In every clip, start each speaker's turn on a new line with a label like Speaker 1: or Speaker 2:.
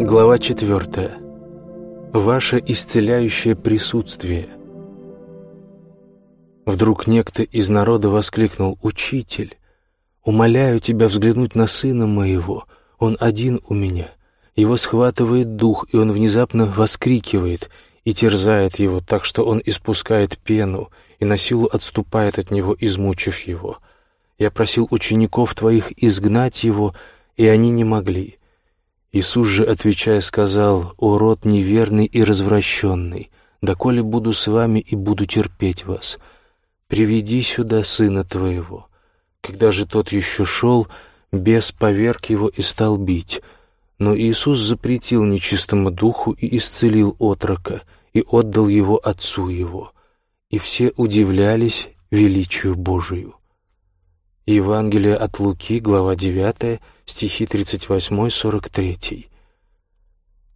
Speaker 1: Глава четвертая. Ваше исцеляющее присутствие. Вдруг некто из народа воскликнул «Учитель, умоляю тебя взглянуть на сына моего, он один у меня». Его схватывает дух, и он внезапно воскрикивает и терзает его так, что он испускает пену и на силу отступает от него, измучив его. Я просил учеников твоих изгнать его, и они не могли. Иисус же, отвечая, сказал, «О род неверный и развращенный, доколе буду с вами и буду терпеть вас, приведи сюда сына твоего». Когда же тот еще шел, бес поверг его и стал бить. Но Иисус запретил нечистому духу и исцелил отрока, и отдал его отцу его. И все удивлялись величию Божию. Евангелие от Луки, глава 9, стихи 38-43.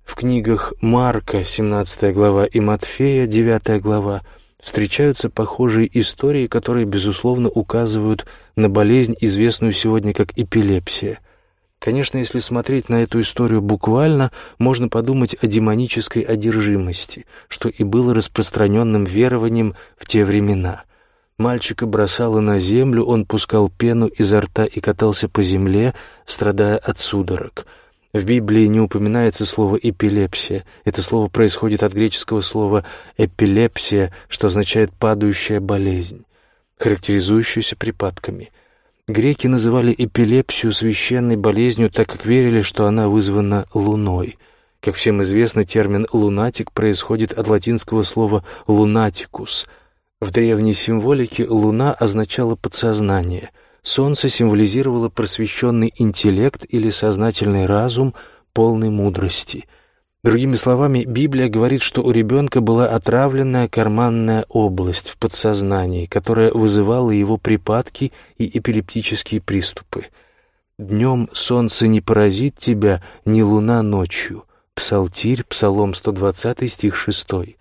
Speaker 1: В книгах Марка, 17 глава, и Матфея, 9 глава, встречаются похожие истории, которые, безусловно, указывают на болезнь, известную сегодня как эпилепсия. Конечно, если смотреть на эту историю буквально, можно подумать о демонической одержимости, что и было распространенным верованием в те времена – Мальчика бросало на землю, он пускал пену изо рта и катался по земле, страдая от судорог. В Библии не упоминается слово «эпилепсия». Это слово происходит от греческого слова «эпилепсия», что означает «падающая болезнь», характеризующуюся припадками. Греки называли эпилепсию священной болезнью, так как верили, что она вызвана луной. Как всем известно, термин «лунатик» происходит от латинского слова «лунатикус», в древней символике луна означала подсознание, солнце символизировало просвещенный интеллект или сознательный разум полной мудрости. Другими словами, Библия говорит, что у ребенка была отравленная карманная область в подсознании, которая вызывала его припадки и эпилептические приступы. «Днем солнце не поразит тебя, ни луна ночью». Псалтирь, Псалом 120, стих 6.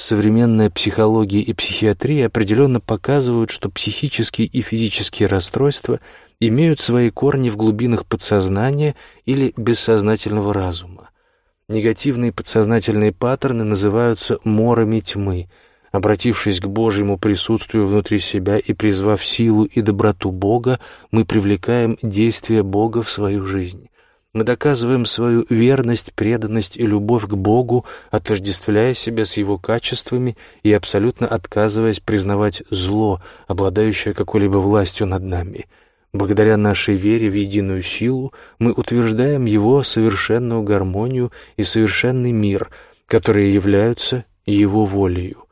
Speaker 1: Современная психология и психиатрия определенно показывают, что психические и физические расстройства имеют свои корни в глубинах подсознания или бессознательного разума. Негативные подсознательные паттерны называются морами тьмы. Обратившись к Божьему присутствию внутри себя и призвав силу и доброту Бога, мы привлекаем действие Бога в свою жизнь. Мы доказываем свою верность, преданность и любовь к Богу, отождествляя себя с Его качествами и абсолютно отказываясь признавать зло, обладающее какой-либо властью над нами. Благодаря нашей вере в единую силу мы утверждаем Его совершенную гармонию и совершенный мир, которые являются Его волею.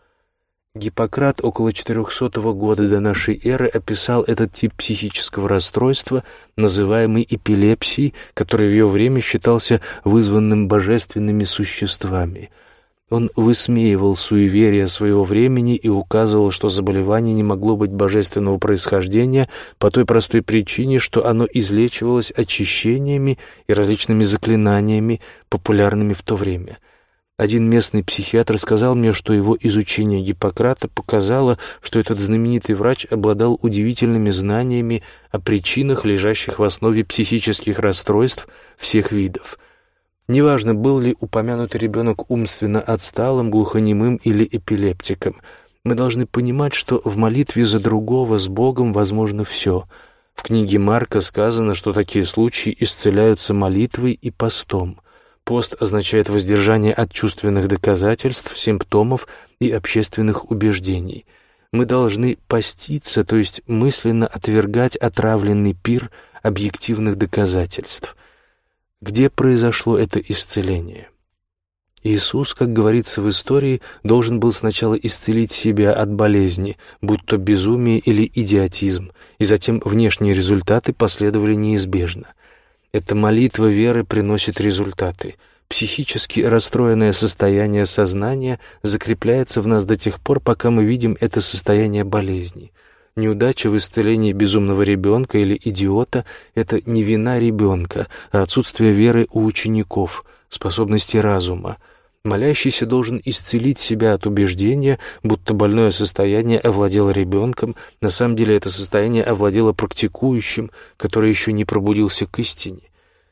Speaker 1: Гиппократ около 400 года до нашей эры описал этот тип психического расстройства, называемый эпилепсией, который в ее время считался вызванным божественными существами. Он высмеивал суеверия своего времени и указывал, что заболевание не могло быть божественного происхождения по той простой причине, что оно излечивалось очищениями и различными заклинаниями, популярными в то время – один местный психиатр сказал мне, что его изучение Гиппократа показало, что этот знаменитый врач обладал удивительными знаниями о причинах, лежащих в основе психических расстройств всех видов. Неважно, был ли упомянутый ребенок умственно отсталым, глухонемым или эпилептиком, мы должны понимать, что в молитве за другого с Богом возможно все. В книге Марка сказано, что такие случаи исцеляются молитвой и постом – Пост означает воздержание от чувственных доказательств, симптомов и общественных убеждений. Мы должны поститься, то есть мысленно отвергать отравленный пир объективных доказательств. Где произошло это исцеление? Иисус, как говорится в истории, должен был сначала исцелить себя от болезни, будь то безумие или идиотизм, и затем внешние результаты последовали неизбежно. Эта молитва веры приносит результаты. Психически расстроенное состояние сознания закрепляется в нас до тех пор, пока мы видим это состояние болезни. Неудача в исцелении безумного ребенка или идиота — это не вина ребенка, а отсутствие веры у учеников, способности разума. Молящийся должен исцелить себя от убеждения, будто больное состояние овладело ребенком, на самом деле это состояние овладело практикующим, который еще не пробудился к истине.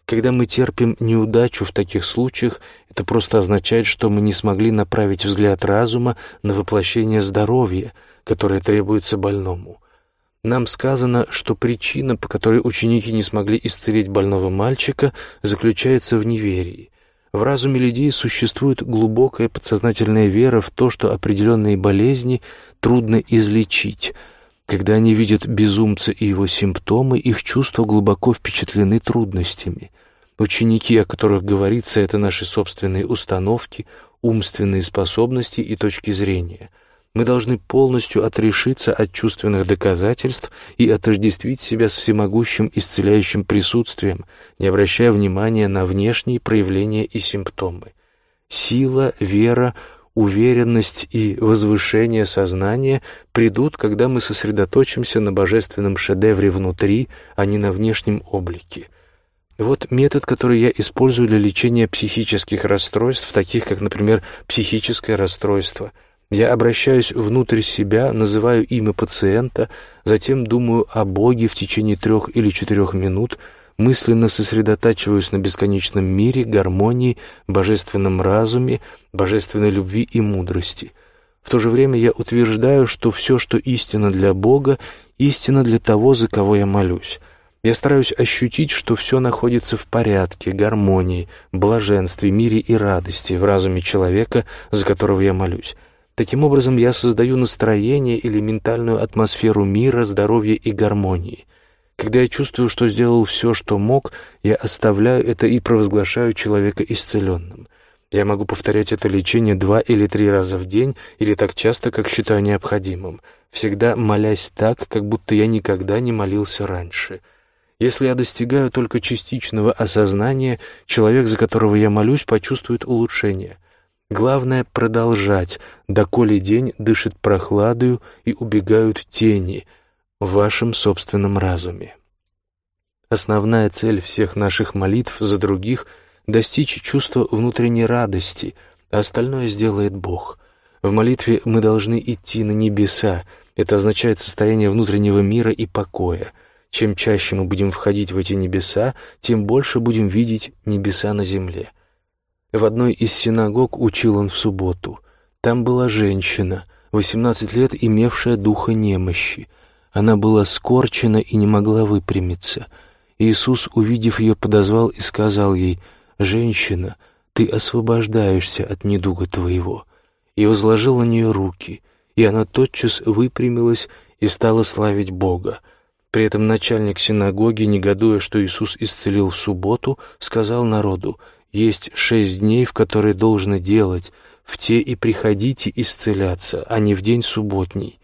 Speaker 1: Когда мы терпим неудачу в таких случаях, это просто означает, что мы не смогли направить взгляд разума на воплощение здоровья, которое требуется больному. Нам сказано, что причина, по которой ученики не смогли исцелить больного мальчика, заключается в неверии. В разуме людей существует глубокая подсознательная вера в то, что определенные болезни трудно излечить. Когда они видят безумца и его симптомы, их чувства глубоко впечатлены трудностями. Ученики, о которых говорится, это наши собственные установки, умственные способности и точки зрения – мы должны полностью отрешиться от чувственных доказательств и отождествить себя с всемогущим исцеляющим присутствием, не обращая внимания на внешние проявления и симптомы. Сила, вера, уверенность и возвышение сознания придут, когда мы сосредоточимся на божественном шедевре внутри, а не на внешнем облике. Вот метод, который я использую для лечения психических расстройств, таких как, например, психическое расстройство – я обращаюсь внутрь себя, называю имя пациента, затем думаю о Боге в течение трех или четырех минут, мысленно сосредотачиваюсь на бесконечном мире, гармонии, божественном разуме, божественной любви и мудрости. В то же время я утверждаю, что все, что истинно для Бога, истинно для того, за кого я молюсь. Я стараюсь ощутить, что все находится в порядке, гармонии, блаженстве, мире и радости в разуме человека, за которого я молюсь. Таким образом, я создаю настроение или ментальную атмосферу мира, здоровья и гармонии. Когда я чувствую, что сделал все, что мог, я оставляю это и провозглашаю человека исцеленным. Я могу повторять это лечение два или три раза в день или так часто, как считаю необходимым, всегда молясь так, как будто я никогда не молился раньше. Если я достигаю только частичного осознания, человек, за которого я молюсь, почувствует улучшение — Главное — продолжать, доколе день дышит прохладою и убегают тени в вашем собственном разуме. Основная цель всех наших молитв за других — достичь чувства внутренней радости, а остальное сделает Бог. В молитве мы должны идти на небеса, это означает состояние внутреннего мира и покоя. Чем чаще мы будем входить в эти небеса, тем больше будем видеть небеса на земле. В одной из синагог учил он в субботу. Там была женщина, 18 лет имевшая духа немощи. Она была скорчена и не могла выпрямиться. Иисус, увидев ее, подозвал и сказал ей, «Женщина, ты освобождаешься от недуга твоего». И возложил на нее руки, и она тотчас выпрямилась и стала славить Бога. При этом начальник синагоги, негодуя, что Иисус исцелил в субботу, сказал народу, есть шесть дней, в которые должны делать, в те и приходите исцеляться, а не в день субботний.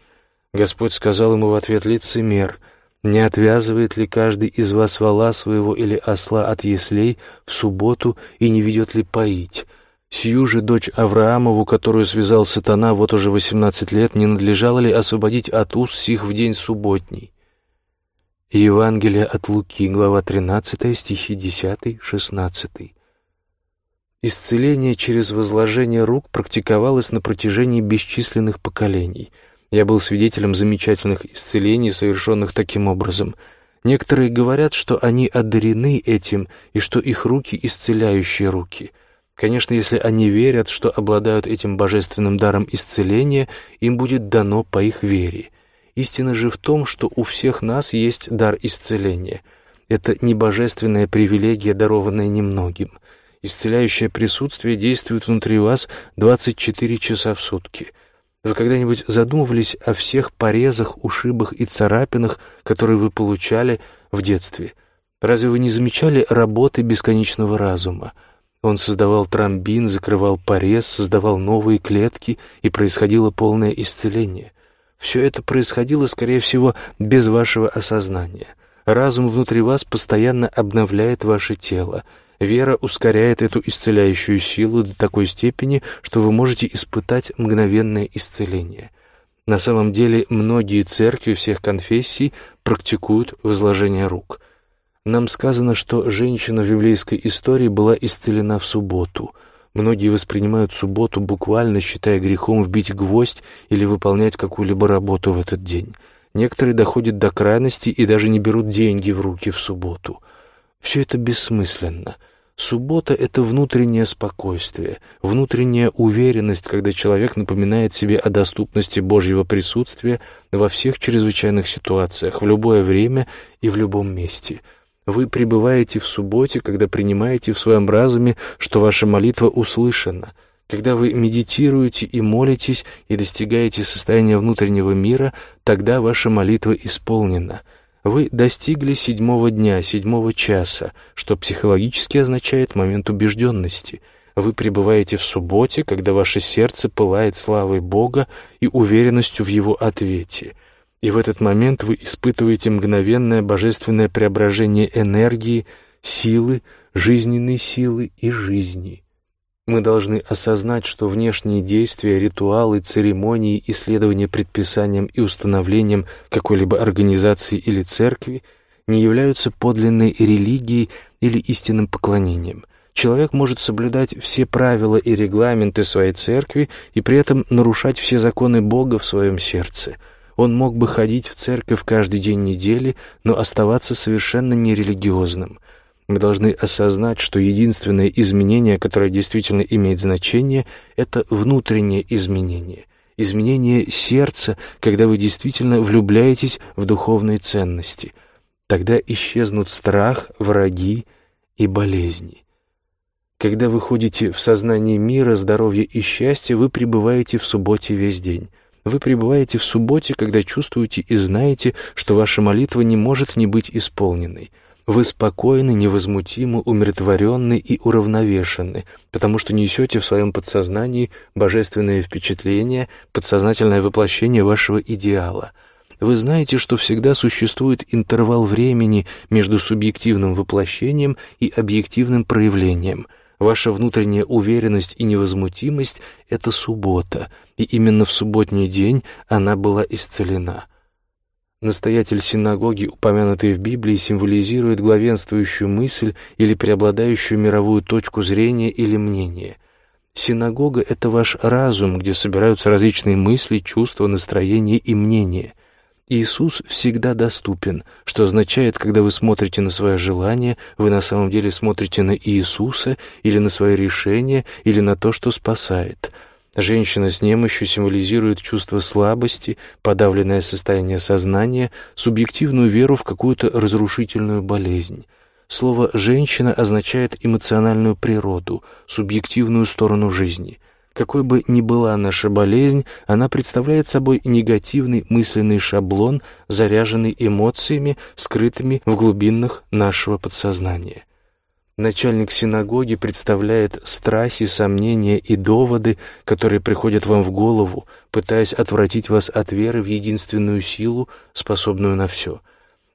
Speaker 1: Господь сказал ему в ответ лицемер, «Не отвязывает ли каждый из вас вала своего или осла от яслей в субботу и не ведет ли поить?» Сию же дочь Авраамову, которую связал сатана вот уже восемнадцать лет, не надлежало ли освободить от уз сих в день субботний? Евангелие от Луки, глава 13, стихи 10, 16. Исцеление через возложение рук практиковалось на протяжении бесчисленных поколений. Я был свидетелем замечательных исцелений, совершенных таким образом. Некоторые говорят, что они одарены этим и что их руки — исцеляющие руки. Конечно, если они верят, что обладают этим божественным даром исцеления, им будет дано по их вере. Истина же в том, что у всех нас есть дар исцеления. Это не божественная привилегия, дарованная немногим. Исцеляющее присутствие действует внутри вас 24 часа в сутки. Вы когда-нибудь задумывались о всех порезах, ушибах и царапинах, которые вы получали в детстве? Разве вы не замечали работы бесконечного разума? Он создавал тромбин, закрывал порез, создавал новые клетки, и происходило полное исцеление. Все это происходило, скорее всего, без вашего осознания. Разум внутри вас постоянно обновляет ваше тело — Вера ускоряет эту исцеляющую силу до такой степени, что вы можете испытать мгновенное исцеление. На самом деле многие церкви всех конфессий практикуют возложение рук. Нам сказано, что женщина в библейской истории была исцелена в субботу. Многие воспринимают субботу буквально, считая грехом вбить гвоздь или выполнять какую-либо работу в этот день. Некоторые доходят до крайности и даже не берут деньги в руки в субботу – Все это бессмысленно. Суббота — это внутреннее спокойствие, внутренняя уверенность, когда человек напоминает себе о доступности Божьего присутствия во всех чрезвычайных ситуациях, в любое время и в любом месте. Вы пребываете в субботе, когда принимаете в своем разуме, что ваша молитва услышана. Когда вы медитируете и молитесь и достигаете состояния внутреннего мира, тогда ваша молитва исполнена — вы достигли седьмого дня, седьмого часа, что психологически означает момент убежденности. Вы пребываете в субботе, когда ваше сердце пылает славой Бога и уверенностью в Его ответе. И в этот момент вы испытываете мгновенное божественное преображение энергии, силы, жизненной силы и жизни. Мы должны осознать, что внешние действия, ритуалы, церемонии, исследования предписаниям и установлением какой-либо организации или церкви не являются подлинной религией или истинным поклонением. Человек может соблюдать все правила и регламенты своей церкви и при этом нарушать все законы Бога в своем сердце. Он мог бы ходить в церковь каждый день недели, но оставаться совершенно нерелигиозным – мы должны осознать, что единственное изменение, которое действительно имеет значение, это внутреннее изменение. Изменение сердца, когда вы действительно влюбляетесь в духовные ценности. Тогда исчезнут страх, враги и болезни. Когда вы ходите в сознание мира, здоровья и счастья, вы пребываете в субботе весь день. Вы пребываете в субботе, когда чувствуете и знаете, что ваша молитва не может не быть исполненной – вы спокойны, невозмутимы, умиротворены и уравновешены, потому что несете в своем подсознании божественное впечатление, подсознательное воплощение вашего идеала. Вы знаете, что всегда существует интервал времени между субъективным воплощением и объективным проявлением. Ваша внутренняя уверенность и невозмутимость — это суббота, и именно в субботний день она была исцелена — Настоятель синагоги, упомянутый в Библии, символизирует главенствующую мысль или преобладающую мировую точку зрения или мнения. Синагога — это ваш разум, где собираются различные мысли, чувства, настроения и мнения. Иисус всегда доступен, что означает, когда вы смотрите на свое желание, вы на самом деле смотрите на Иисуса или на свои решения, или на то, что спасает — Женщина с немощью символизирует чувство слабости, подавленное состояние сознания, субъективную веру в какую-то разрушительную болезнь. Слово «женщина» означает эмоциональную природу, субъективную сторону жизни. Какой бы ни была наша болезнь, она представляет собой негативный мысленный шаблон, заряженный эмоциями, скрытыми в глубинах нашего подсознания. Начальник синагоги представляет страхи, сомнения и доводы, которые приходят вам в голову, пытаясь отвратить вас от веры в единственную силу, способную на все.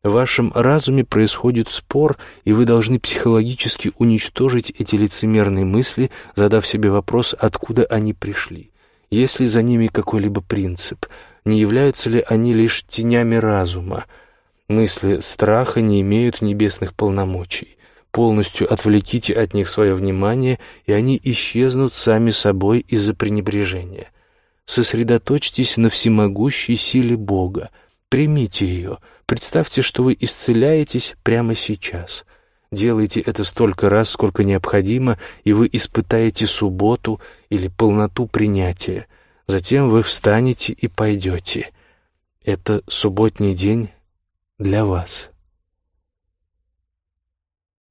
Speaker 1: В вашем разуме происходит спор, и вы должны психологически уничтожить эти лицемерные мысли, задав себе вопрос, откуда они пришли. Есть ли за ними какой-либо принцип? Не являются ли они лишь тенями разума? Мысли страха не имеют небесных полномочий полностью отвлеките от них свое внимание, и они исчезнут сами собой из-за пренебрежения. Сосредоточьтесь на всемогущей силе Бога, примите ее, представьте, что вы исцеляетесь прямо сейчас. Делайте это столько раз, сколько необходимо, и вы испытаете субботу или полноту принятия. Затем вы встанете и пойдете. Это субботний день для вас.